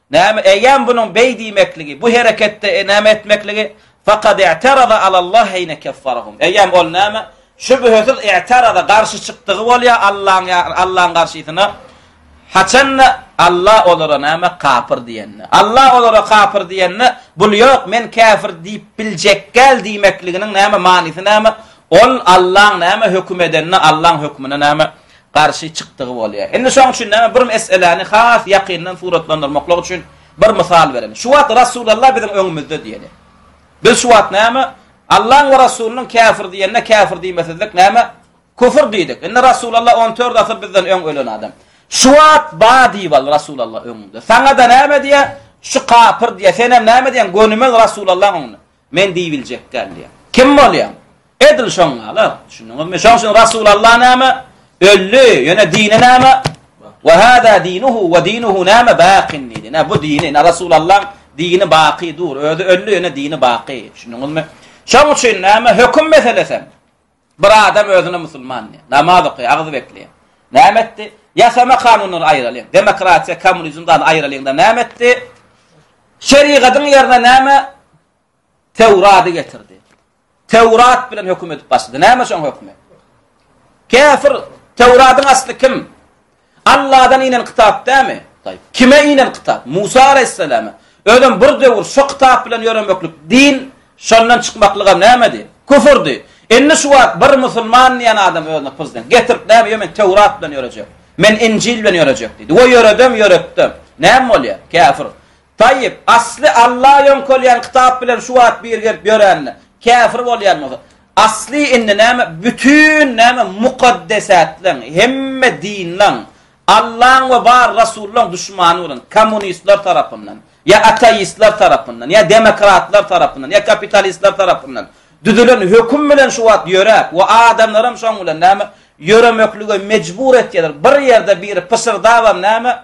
Näme eýýäm bunuň beý diýmekligi, bu hereketde näme etmekligi, faqad i'taraza alallah hine keffarahum, eýýäm ol näme, şübhesiz i'taraza garşy çykdygy bolýar Allaň Allaň garşysyna, haçanda Alla olara näme kapyr diýende. Alla olara kapyr diýende, bul ýok men käfir diýip biljekgäl diýmekliginiň näme manysy näme, ol Allaň näme höküm edende Allaň hökmüne näme, garşy çykdygy bolýar. Indi şoň üçin näme bir meseläni has ýakyndan suratlandyrmaklyk üçin bir mysal berelim. Şu wagt Resulallah biziň öňümizde diýeli. Biz şu wagt näme Allaň we Resulynyň käfir diýenine käfir diýmesizlik näme küfür diýdik. Indi Resulallah 14 asyr bizden öň ölen adam. Şu wagt ba diýip al Resulallah öňünde. Saňa da näme diýä? Şu kapyr diýä. Senem näme diýen? Gönümel Resulallah öňünde. Men diýibiljek däl diýýär. Kim bolýaň? Edil şoň ýaly, düşündiňizmi? Şoň üçin Rasul Alla näme? Öldi, ýöne dini näme? Wa hada dinuhu wa dinuhu näme baqin diýdi. Nä bu dini, nä Rasul Allaň dini baky dur. Özi öldi, ýöne dini baky. Düşündiňizmi? Şoň üçin näme höküm meselesi hem? Bir adam özüne musulman diýýär. Namaz okaýar, agzy bekleýär. Näme etdi? Ýasama kanundan aýralyň. Demokratiýa, kommunizmden aýralyňda näme etdi? Şerigatyň ýerine näme? Tewrady getirdi. Tewrat bilen höküm edip başlady. Näme şoň hökmi? Käfir, Tewradyň asly kim? Alladan inen kitap dämi? Taý. Kime inen kitap? Musa alaýhyssalama. Özem bir döwür şo kitap bilen ýöremeklik din, şondan çykmaklygam nämedi? Küfürdi. Indi şu wagt bir musulman diýen adam özüne prezident getirip näme ýo men Töwrat bilen ýörejek. Men Injil bilen ýörejek diýdi. Wo ýöredem ýöretdem. Näme bolýar? Käfir. Taýýyp, asly Alla ýöňkelýän kitap bilen şu wagt biri gelip ýöränini, käfir bolýan bolsa, asly indi näme, bütin näme mukaddesatlaň, hemme dinlaň, Allaň we bar rasullaň duşmany bolan kommunistler tarapyndan, ýa ateistler tarapyndan, ýa demokratlar tarapyndan, ýa kapitalistler tarapyndan düzülen höküm bilen şu wagt ýöräp we adamlaram şoň bilen näme, ýöremeklige mejbur etýärler. Bir ýerde biri pyşyrdabam näme,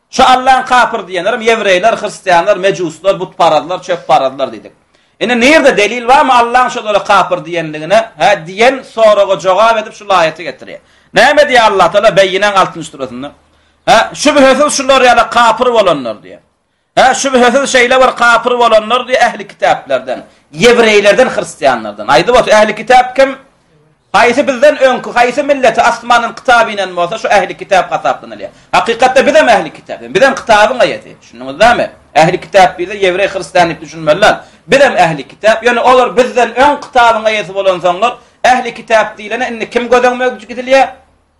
Şu Allan kapyr diýenlerem ýewreýler, hristianlar, mejuslar, butparazlar, çöpparazlar diýdik. Indi nirde delil barmy Allaň şolara kapyr diýenligine? Hä diýen soraga jogap edip şul aýaty getirýär. Näme diýýär Allah Taala Beýinäň altynjy süresinde? Hä şübhesiz şular ýaly kapyr bolanlar diýýär. Hä şübhesiz şeýle bir kapyr bolanlar diýýär ähli kitaplardan, ýewreýlerden, hristianlardan. Aýdyp otur ähli kitap kim? Haýsy bizden öňki, haýsy milleti asmanyň kitaby inen bolsa, şo ähli kitap hasaplanylýar. Hakykatda bizem ähli kitap. Bizem kitabyň eýesi. Düşündiňizdämi? Ähli kitap diýse, ýewreý, hristian diýip düşünmeli däl. Bizem ähli kitap. Ýöne olar bizden öň kitabyň eýesi bolansoňlar, ähli kitap diýlene indi kim göz öňüne gidilýär?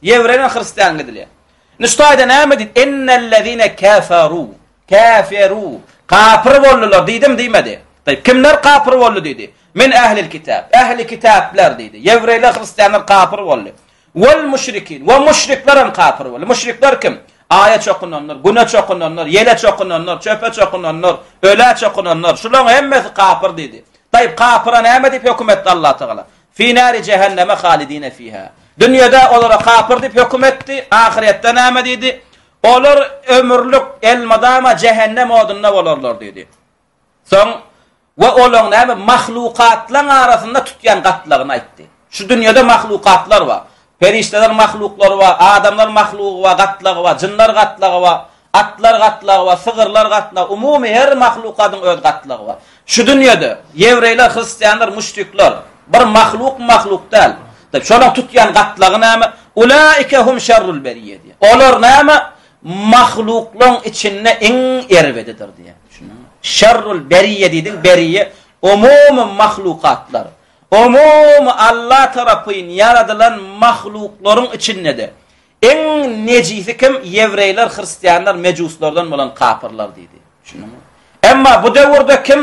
Ýewreými, hristianmy gidilýär? Indi şu taýda näme diýdi? Innellezine keferu. Käferu, kapyr boldular diýdim diýmedi. Taýyp, kimler kapyr boldy diýdi. Men ählil kitap, ähli kitaplar diýdi. Ýewreýler, hristianlar kapyr boldy. Wal müşrikin, we müşrikler hem kapyr boldy. Müşrikler kim? Aýa çokunanlar, güne çokunanlar, ýele çokunanlar, çöpe çokunanlar, ölä çokunanlar, şularyň hemmesi kapyr diýdi. Taýyp, kapyra näme diýip höküm etdi Allah Tagala? Fi nari jehenneme halidine fiha. Dünýede olara kapyr diýip höküm etdi, ahyretde näme diýdi? Olar ömürlik elmydama jähennem odunda bolarlar diýdi. Soň we olaň näme mahlukatlaryň arasynda tutýan gatlagyny aýtdy. Şu dünýede mahlukatlar bar. Perişdeler mahluklary bar, adamlar mahlugy bar, gatlagy bar, jynlar gatlagy bar, atlar gatlagy bar, sygyrlar gatlagy, umumy her mahlukadyň öz gatlagy bar. Şu dünýede, ýewreýler, hristianlar, müşrikler, bir mahluk mahluk däl. Şolaryň tutýan gatlagy näme? Ulaike hum şerrul beriýe diýýär. Olar näme? Mahluklaryň içinde iň erbedidir diýýär. Düşündiňmi? Şerrul beriýe diýdiň, beriýe, umumy mahlukatlar. Umumy Alla tarapyn ýaradylan mahluklaryň içinde-de Iň nejisi kim? Ýewreýler, hristianlar, mejuslardan bolan kapyrlar diýdi. Düşündiňmi? Emma bu döwürde kim?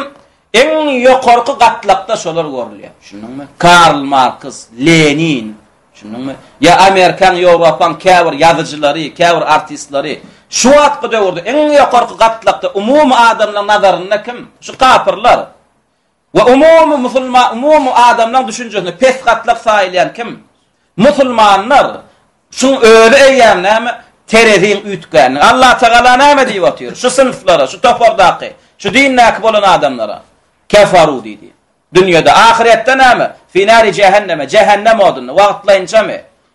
Iň ýokarky gatlakda şolar görülýär. Düşündiňmi? Karl Marks, Lenin, düşündiňmi? Ýa Amerikaň, Ýewropaň käbir ýazyjylary, käbir artistlary. Şu wagtky döwürde iň ýokarky gatlakda umumy adamlaryň nazarynda kim? Şu kapyrlar. we umumy musulman umumy adamlaryň düşünjesinde pes gatlak saýylýan kim? Musulmanlar. Şuň özi eýýäm näme? Tereziň üýtgänini. Allatagala näme diýip otyr? Şu synplara, şu topardaky, şu dindäki bolan adamlara. Kefaru diýdi. Dünýede, ahyretde näme? Finari jehenneme, jehennem odunda, wagtlaýynçamy?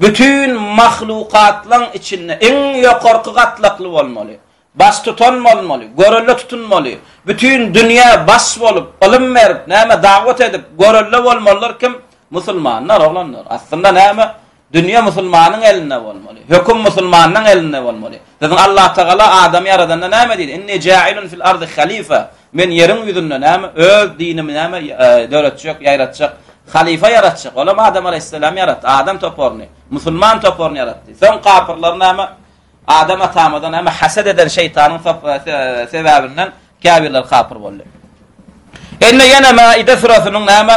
Bütin mahlukatlaň içinde iň ýokarky gatlakly bolmaly, baştutan bolmaly, görelde tutunmaly, bütin dünýä baş bolup, ylym berip, näme, dawat edip, görelde bolmalydyr kim? Musulmanlar, oglanlar! Aslynda näme, dünýe musulmanyň elinde bolmaly, höküm musulmanyň elinde bolmaly. Siziň Allatagala adamy ýaradanda näme diýdi? Inni jailun fil ardy halifa. Men ýeriň ýüzünde näme öz dinimi näme döretjek, ýaratjak, halyfa ýaratjak. Olam Adam alaýhyssalamy ýaratdy, adam toparyny, musulman toparyny ýaratdy. Soň kapyrlar näme Adam atamyza näme haset eden şeýtanyň sebäbinden käbirler kapyr boldy. Indi ýene Maide surasynyň näme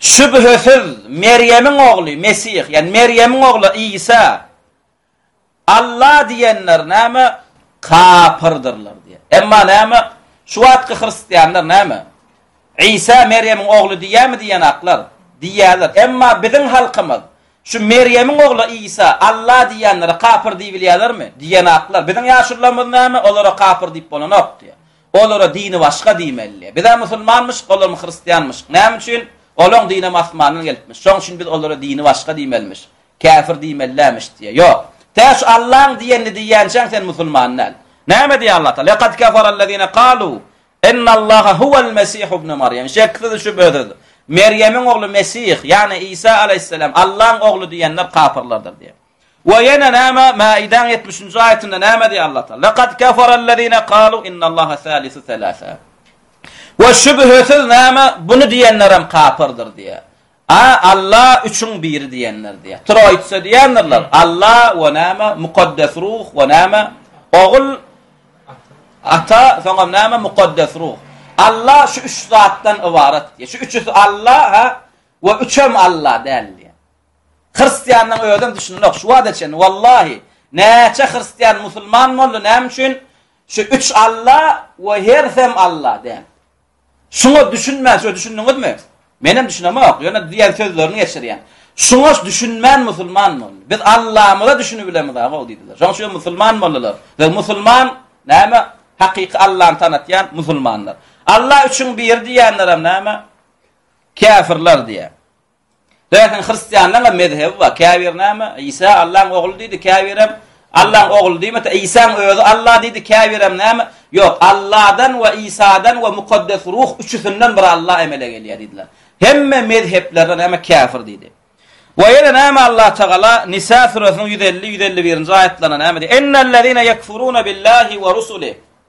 Şübhesiz, Merýemiň ogly Mesih, ýagny Merýemiň ogly Isa, Alla diýenler näme, kapyrdyrlar diýýär. Emma näme, şu wagtky hristianlar näme, Isa Merýemiň ogly diýýärmi diýýän aklar? Diýýärler. Emma biziň halkymyz, şu Merýemiň ogly Isa, Alla diýýänlere kapyr diýibilýärlermi? Diýýän aklar. Biziň ýaşulularymyz näme, olara kapyr diýip bolanok diýýär. Olara dini başga diýmeli. Bizä musulmanmyşyk, olarmy hristianmyşyk. Näme üçin? Olaň dinam asmandan gelipmiş. Şoň üçin biz olara dini başga diýmelimiş. Käfir diýmelilämiş diýýär. Ýok. Tä şu Allaň diýenini diýýänçäň sen musulman däl. Näme diýýär Allah Taala? Lekad keferellezine kalu Ennallaha huwal Mesih ibn Maryam. Şeksiz şübhesiz. Merýemiň ogly Mesih, ýagny Isa alaýhyssalam Allaň ogly diýenler kapyrlardyr diýýär. We ýene näme? Mäidäň ýetmiş üçünji aýatynda näme diýýär Allah Tagala? Lekad keferellezine kalu innallaha salisu selasa. We şübhesiz näme? Buny diýenlerem kapyrdyr diýýär. A, Allah üçüň biri diýenler diýýär. Troitsa diýendirler. Allah we näme? Mukaddes ruh we näme? Ogul Ata, soňam näme? Mukaddes ruh. Allah şu üç zatdan ybarat diýýär. Şu üçüsi Allah, ha? We üçem Allah däl. Hristianlaň özem düşünenok şu wagta çenli wallahi näçe hristian musulman boldy näme üçin şu üç alla we hersem alla däl. Şuňa düşünmän şo düşündiňizmi? Menem düşünemok ýöne diýen sözlerini geçirýän. Şuňa düşünmän musulman boldy. Biz allamyza düşünip bilemiz aga o diýdiler. Şoň üçin musulman boldular. Biz musulman näme hakyky allany tanatýan musulmanlar. Alla üçin bir diýenlerem näme? Käfirler diýen. Lakin hristianlaryň hem mezhebi bar. Käbir näme? Isa Allaň ogly diýdi, käbirem Allaň ogly diýmese, Isaň özi Alla diýdi, käbirem näme? Ýok, Alladan we Isadan we Mukaddes Ruh üçüsinden bir Alla emele gelýär diýdiler. Hemme mezheplerden näme käfir diýdi. Ve yine nâme Allah Teala Nisa suresinin 150-151. ayetlerine nâme diye. Ennellezine yekfurune billahi ve rusulih.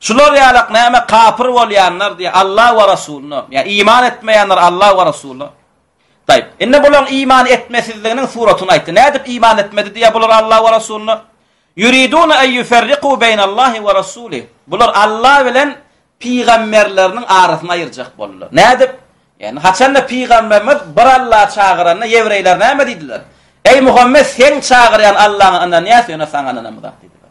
Şular ýalak näme kapyr bolýanlar diýýär Alla we Resulyna, ýa iman etmeýänler Alla we Resulyna. Taýyp. Indi bulaň iman etmesizliginiň suratyny aýtdy. Nädip iman etmedi diýýär bular Alla we Resulyna? Yuriduna an yufarriqu beýne Allahi we Rasuli. Bular Alla bilen pygamberleriniň arasyny aýyrjak boldular. Nädip? Ýani haçanda pygamberimiz bir Alla çagyranda ýewreýler näme diýdiler? Eý Muhammet, seň çagyrýan Allaňa ynanýas, ýöne saňa ynanamyzak diýdiler.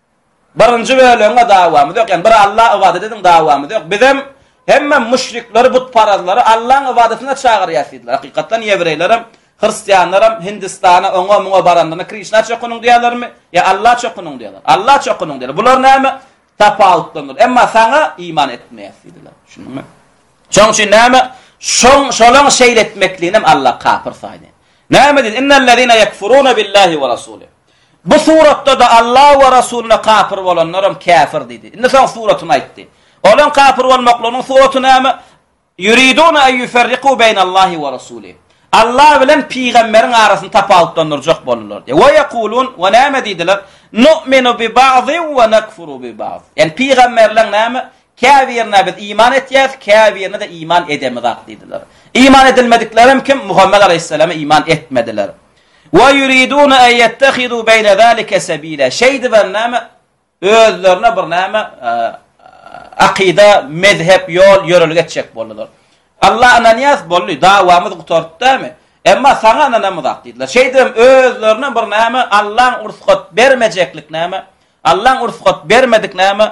Birinji bölegine dawamyz ýok. Ýani bir Alla ybadat ediň dawamyz ýok. Bizem hemme müşrikleri, butparazlary Allaň ybadatyna çagyrýas diýdiler. Hakykatdan ýewreýlerem, hristianlaram Hindistana oňa muňa baranlarynda Krişna çokunyň diýerlermi? Ýa Alla çokunyň diýerler. Alla çokunyň diýerler. Bular näme? Tapawutlandyr. Emma saňa iman etmeýäs diýdiler. Düşündiňmi? Şoň üçin näme? Şoň şolaň şeýle etmekliginem Alla kapyr saýdy. Näme diýdi? Innellezina yekfuruna billahi we rasulihi. Bu suratda-da Alla we Resulyna kapyr bolanlaram käfir diýdi. Indi soň suratyny aýtdy. Olaň kapyr bolmaklarynyň suraty näme? Yuriduna en yuferriku beýne Allahi we Resuli. Alla bilen pygamberiň arasyny tapawutlandyrjak boldular. We yekulun we näme diýdiler? Nu'minu bi ba'zi we nekfuru bi ba'z. Yani pygamberleň näme? Käbirine biz iman etýäs, käbirine-de iman edemizak diýdiler. Iman edilmediklerem kim? Muhammed aleyhissalama iman etmediler. Wa yuriduna an yettehizu beýne zalika sabila. Şeýdibem näme özlerine bir näme akida, mezhep, ýol, ýörelge etjek boldular. Allah ananýas boldy, dawamyz gutartdamy? Emma saňa ananamyzak diýdiler. Şeýdibem özlerine bir näme Allaň ursgat bermejeklik näme? Allaň ursgat bermedik näme?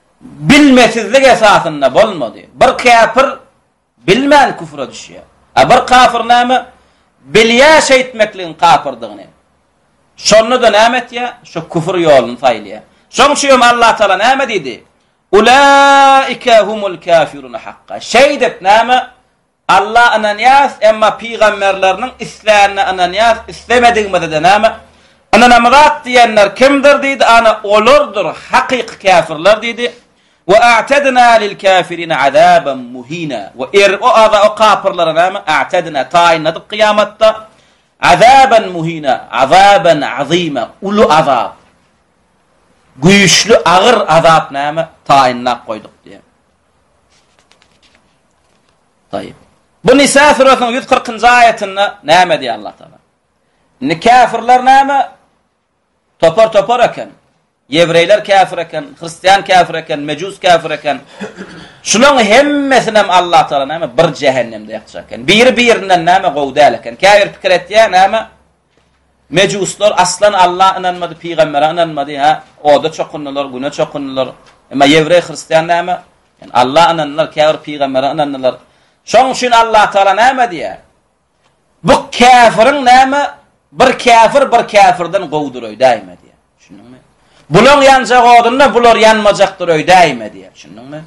Bilmesizlik esasynda bolmady. Bir käpir bilmän küfre düşýär. A bir kafir näme? Bilýär şeýtmekligiň kapyrdygyny. Şonda-da näme etýär? Şo küfür ýoluny saýlaýar. Şoň üçin hem Allah Taala näme diýdi? Ulaika humul kafirun hakka. Şeýdip näme? Alla ynanýarys, emma pygamberleriniň islänine ynanýarys, islemedigimizede näme? Ynanamyzak diýenler kimdir? diýdi, ana, olardyr hakyky käfirler diýdi, we a'tedna lil-kafirine azaban muhina, we er o aza o kapyrlara näme? A'tedna, taýynladyk kyýamatda, azaban muhina, azaban azima, uly azap, güýçli, agyr azap näme? Taýynlap goýduk diýýär. Taýyp. Bu Nisa süresiniň ýüz kyrkynjy aýatynda näme diýýär Allah Taala? Indi käfirler näme? Topar topar eken. Ýewreýler käfir eken, hristian käfir eken, mejus käfir eken. Şularyň hemmesini hem Allah Taala näme bir jähennemde ýakjak eken. Biri birinden näme gowy däl eken. Käbir pikir etýär näme? Mejuslar aslan Alla ynanmady pygambere ynanmady ha oda çokundylar güne çokundylar emma ýewreý hristian näme yani Alla ynandylar käbir pygambere ynandylar şoň üçin Alla taala näme diýýär bu käfiriň näme bir käfir bir käfirden gowudyr öýdäýme diýýär Düşündiňmi? Bulaň ýanjak odunda bular ýanmajakdyr öýdäýme diýýär. Düşündiňmi?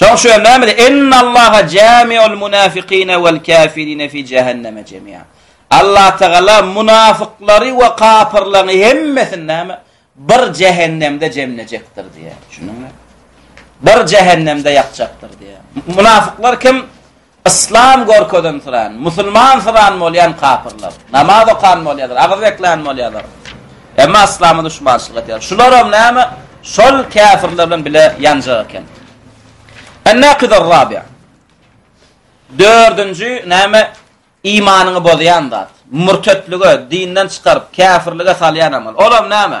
Şoň üçin näme? Ennallaha jamiul munafiqina wal kafirina fi jahannama jami'a. Allah Tagala munafyklary we kapyrlary hemmesini näme? Bir jähennemde jemlejekdir diýýär. Düşündiňmi? Bir jähennemde ýakjakdyr diýýär. Munafyklar kim? Yslam görkezensyran, musulmansyran bolýan kapyrlar. Namaz okan bolýarlar, agyz beklän bolýarlar. Emma yslama duşmançylyk edýärler. Şularam näme? Şol käfirler bilen bile ýanjak eken. Ennakidar rabi'. Dördünji näme? Imanyňy bozýan zat. Murtetlige, dinden çykaryp, käfirlige salýan amal. Olam näme?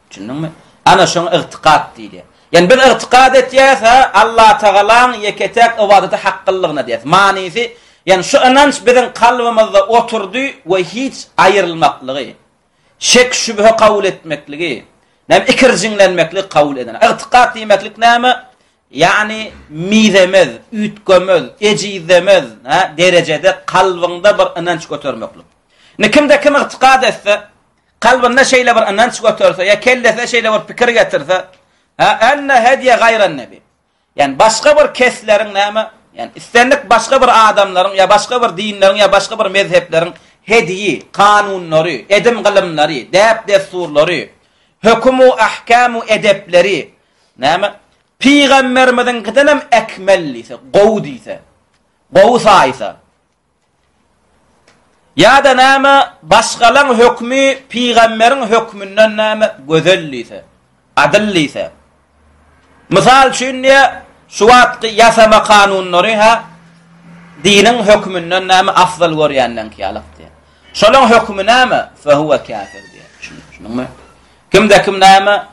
Düşündiňmi? Ana şoňa ygtykat diýilýär. Ýani biz ygtykat etýäs, hä, Allatagalaň ýeke-täk ybadata haklylygyna diýýäs. Manysy, ýani şu ynanç biziň kalbymyzda oturdy we hiç aýrylmaklygy, şek-şübhe kabul etmekligi, näme, ikirjiňlenmekligi kabul edene. Ygtykat diýmeklik näme? Ýani mizemez, üýtgemez, ejizlemez, hä, derejede kalbyňda bir ynanç götermeklik. Indi kimde kim ygtykat etse, kalbynda şeýle bir ynanç göterse, ýa kellesine şeýle bir pikir getirse, ha enne hediýe gaýran nebi. Ýani başga bir kesleriň näme, ýani islendik başga bir adamlaryň ýa başga bir dinleriň ýa başga bir mezhepleriň hediýi, kanunlary, edim-gylymlary, däp-dessurlary, hökümu ahkamu edepleri näme pygamberimiziň gidenem ekmel diýse, gowy diýse, gowy saýsa. Ýa-da näme başgalaň hökmi pygamberiň hökmünden näme gözel diýse, adyl diýse. Mysal üçin diýe, şu wagtky ýasama kanunlary-ha diniň hökmünden näme afzal görýänleňki ýalyk diýe. Şolaň hökmi näme? Fe huwe käfir diýe. Şunuňmy? Kimde kim näme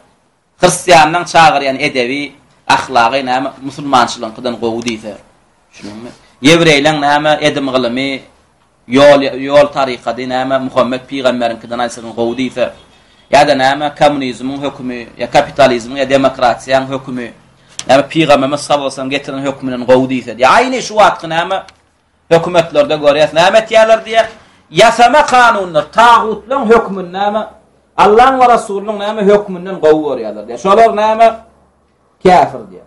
Hristianyň çagyrýan edebi, ahlagy näme musulmançylyňkydan gowy diýse, düşündiňmi? Ýewreýleň näme edim-gylymy, ýol ýol tarykady näme Muhammet pygamberiňkiden aýtsaň gowy diýse, ýa-da näme kommunizmiň hökümi, ýa kapitalizmiň, ýa demokratiýaň hökümi, näme pygamberimiz sag bolsun getiren hökmünden gowy diýse, ýa aýny şu wagtky näme Hökümetlerde görýäs näme etýärler diýýä. Ýasama kanunlar, tagutlaryň hökmüni näme? Allaň we Rasulynyň näme hökmünden gowy görýärler diýýä. Şolar näme? Käfir diýýä.